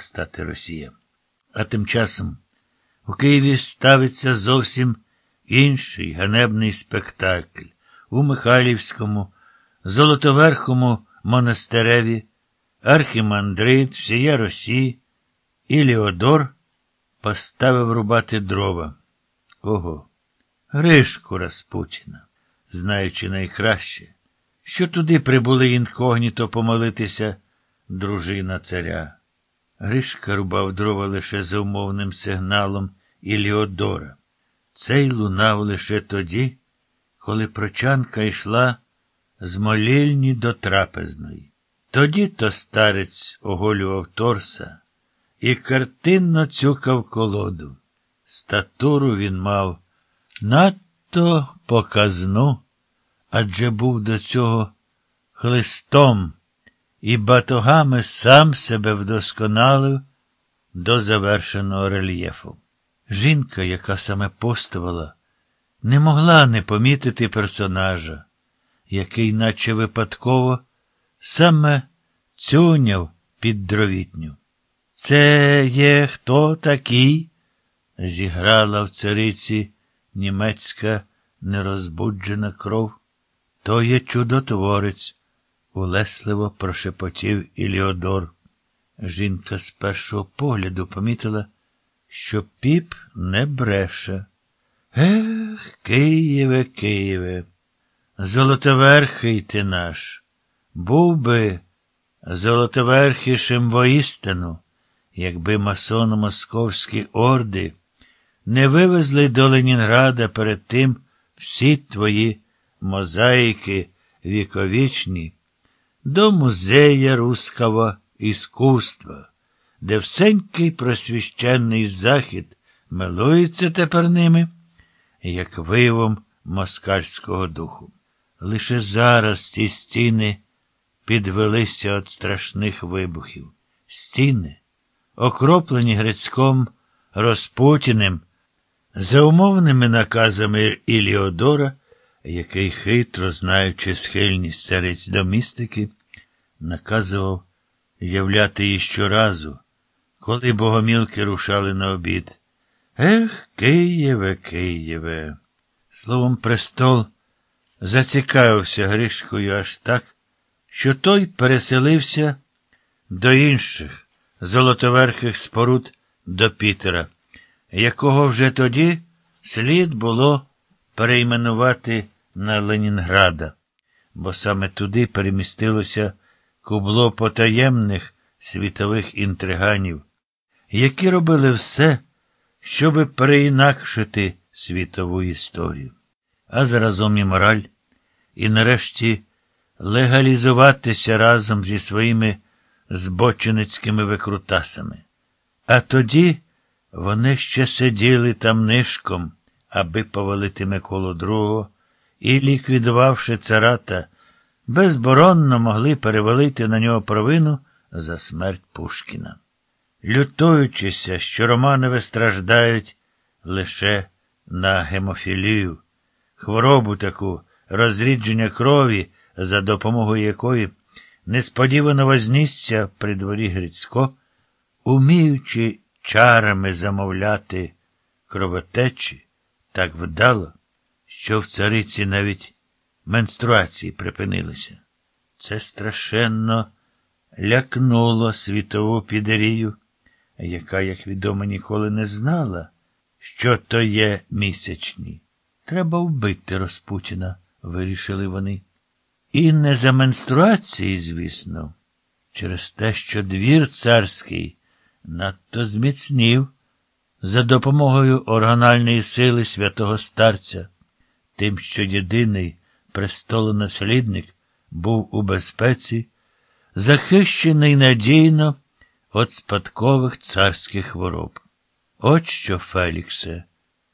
стати Росія. А тим часом у Києві ставиться зовсім інший ганебний спектакль у Михайлівському, Золотоверхому монастиреві, архімандрит, всія Росії і Леодор поставив рубати дрова. Кого? Гришку Распутіна, знаючи найкраще, що туди прибули інкогніто помолитися дружина царя. Гришка рубав дрова лише за умовним сигналом Іліодора. Цей лунав лише тоді, коли прочанка йшла з молільні до трапезної. Тоді то старець оголював торса і картинно цюкав колоду. Статуру він мав надто показну, адже був до цього хлистом і батогами сам себе вдосконалив до завершеного рельєфу. Жінка, яка саме поставила, не могла не помітити персонажа, який, наче випадково, саме цюняв під дровітню. Це є хто такий? зіграла в цариці німецька нерозбуджена кров. То є чудотворець, улесливо прошепотів Іліодор. Жінка з першого погляду помітила, що піп не бреше. Ех, Києве, Києве, золотоверхий ти наш, був би золотоверхішим воістину, якби масоно московські орди не вивезли до Ленінграда перед тим всі твої мозаїки віковічні до музея русского іскусства, де всенький просвіщенний захід милується тепер ними, як виявом москальського духу. Лише зараз ці стіни підвелися від страшних вибухів. Стіни, окроплені Грицьком Розпутіним, за умовними наказами Іліодора, який, хитро знаючи схильність цариць до містики, наказував являти її щоразу, коли богомілки рушали на обід. Ех, Києве, Києве. Словом, престол зацікавився Гришкою аж так, що той переселився до інших золотоверхих споруд до Пітера, якого вже тоді слід було перейменувати на Ленінграда, бо саме туди перемістилося кубло потаємних світових інтриганів, які робили все, щоби переінакшити світову історію, а заразом і мораль, і нарешті легалізуватися разом зі своїми збоченицькими викрутасами. А тоді вони ще сиділи там нишком, аби повалити Миколу II і, ліквідувавши царата, безборонно могли перевалити на нього провину за смерть Пушкіна. Лютуючися, що Романови страждають лише на гемофілію, хворобу таку, розрідження крові, за допомогою якої несподівано вознісся при дворі Грицько, уміючи чарами замовляти кровотечі, так вдало, що в цариці навіть менструації припинилися. Це страшенно лякнуло світову підерію, яка, як відомо, ніколи не знала, що то є місячні. Треба вбити Розпутіна, вирішили вони. І не за менструації, звісно, через те, що двір царський надто зміцнів за допомогою органальної сили святого старця, тим, що єдиний престолонаслідник був у безпеці, захищений надійно від спадкових царських хвороб. От що, Феліксе,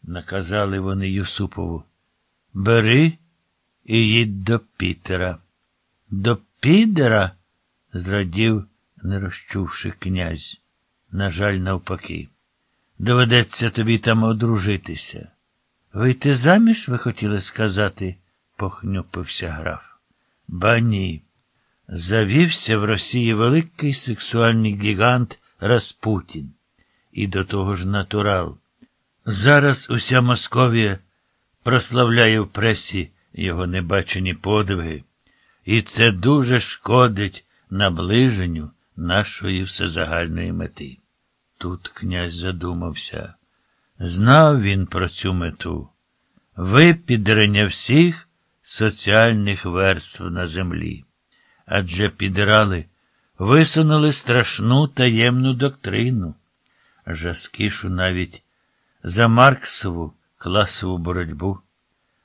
наказали вони Юсупову, бери і їдь до Пітера. До Підера? зрадів, не розчувши князь. На жаль, навпаки. Доведеться тобі там одружитися. Вийти заміж, ви хотіли сказати, похнюпився граф. Ба ні. Завівся в Росії великий сексуальний гігант Распутін. І до того ж натурал. Зараз уся Московія прославляє в пресі його небачені подвиги, і це дуже шкодить наближенню нашої всезагальної мети. Тут князь задумався. Знав він про цю мету випідрення всіх соціальних верств на землі. Адже підрали висунули страшну таємну доктрину, жаскішу навіть за Марксову класову боротьбу